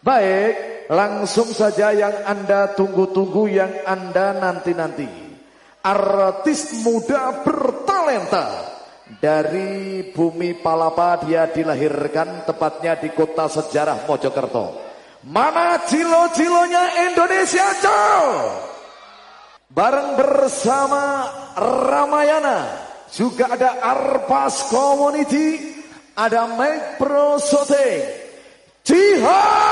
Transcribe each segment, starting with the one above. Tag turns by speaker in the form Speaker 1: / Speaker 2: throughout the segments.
Speaker 1: Baik, langsung saja yang Anda tunggu-tunggu, yang Anda nanti-nanti. Artis muda bertalenta dari bumi Palapa dia dilahirkan tepatnya di kota sejarah Mojokerto. Mana cilo-cilonya Indonesia Col? Bareng bersama Ramayana. Juga ada Arpas Community. Ada Mike Pro Sote. Jihan.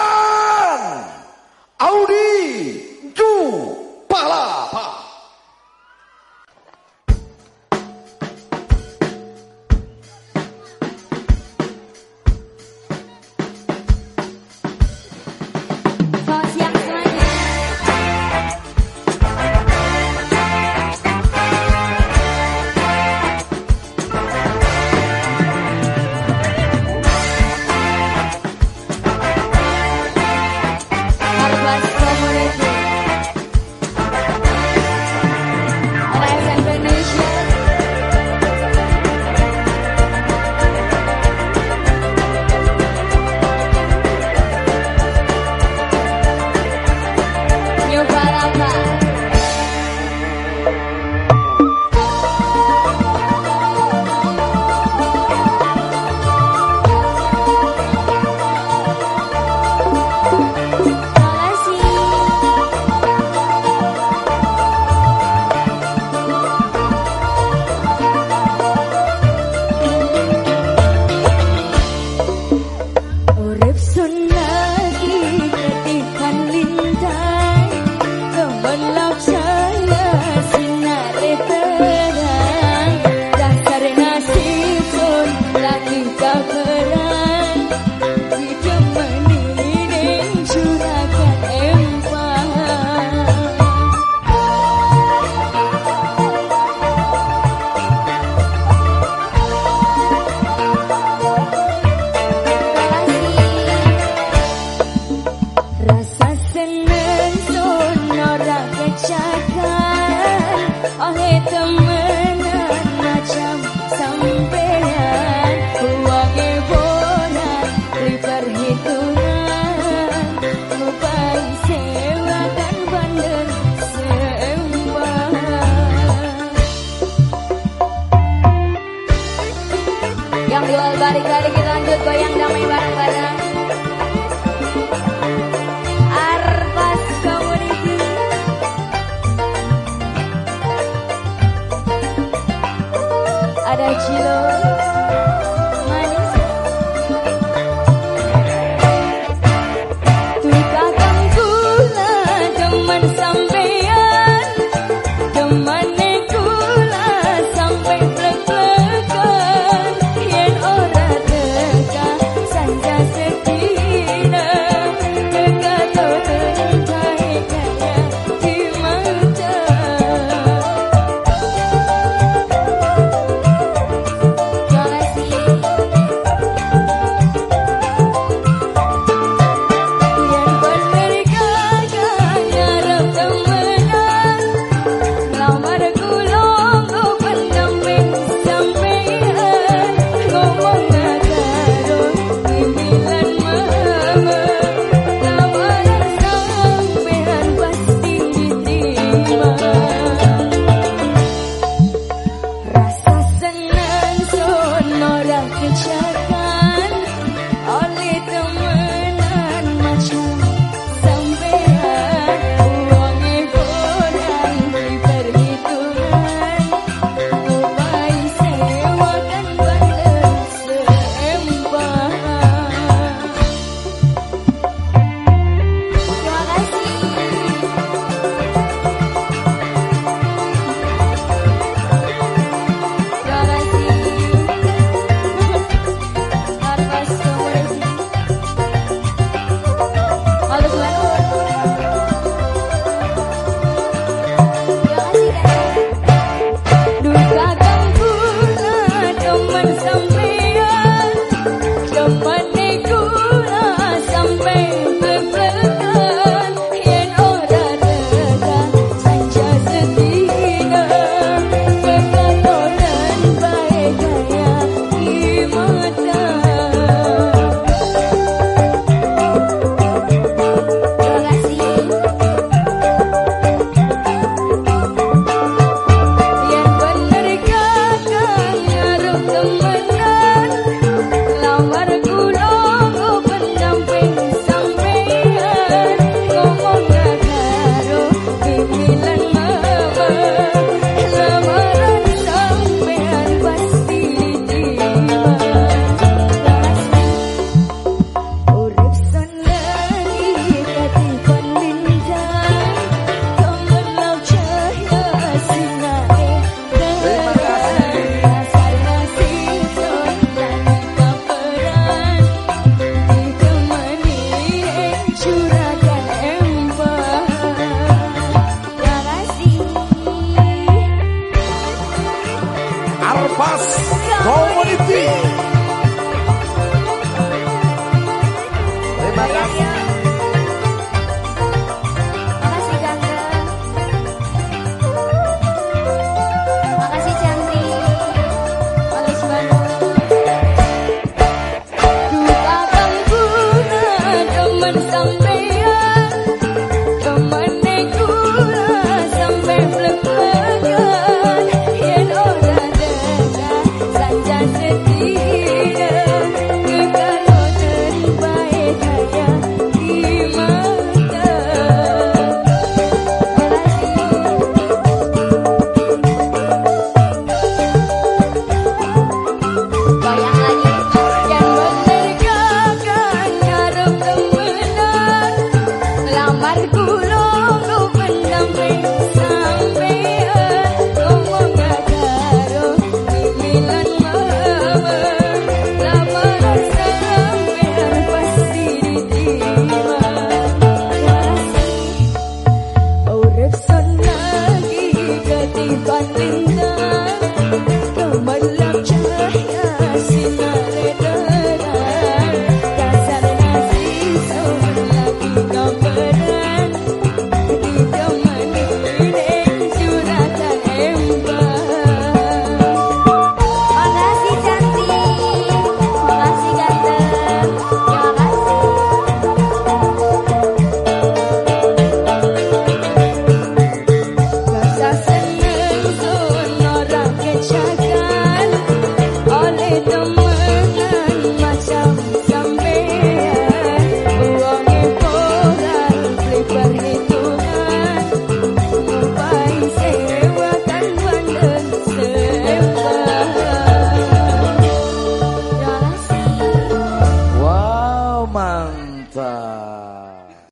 Speaker 1: barco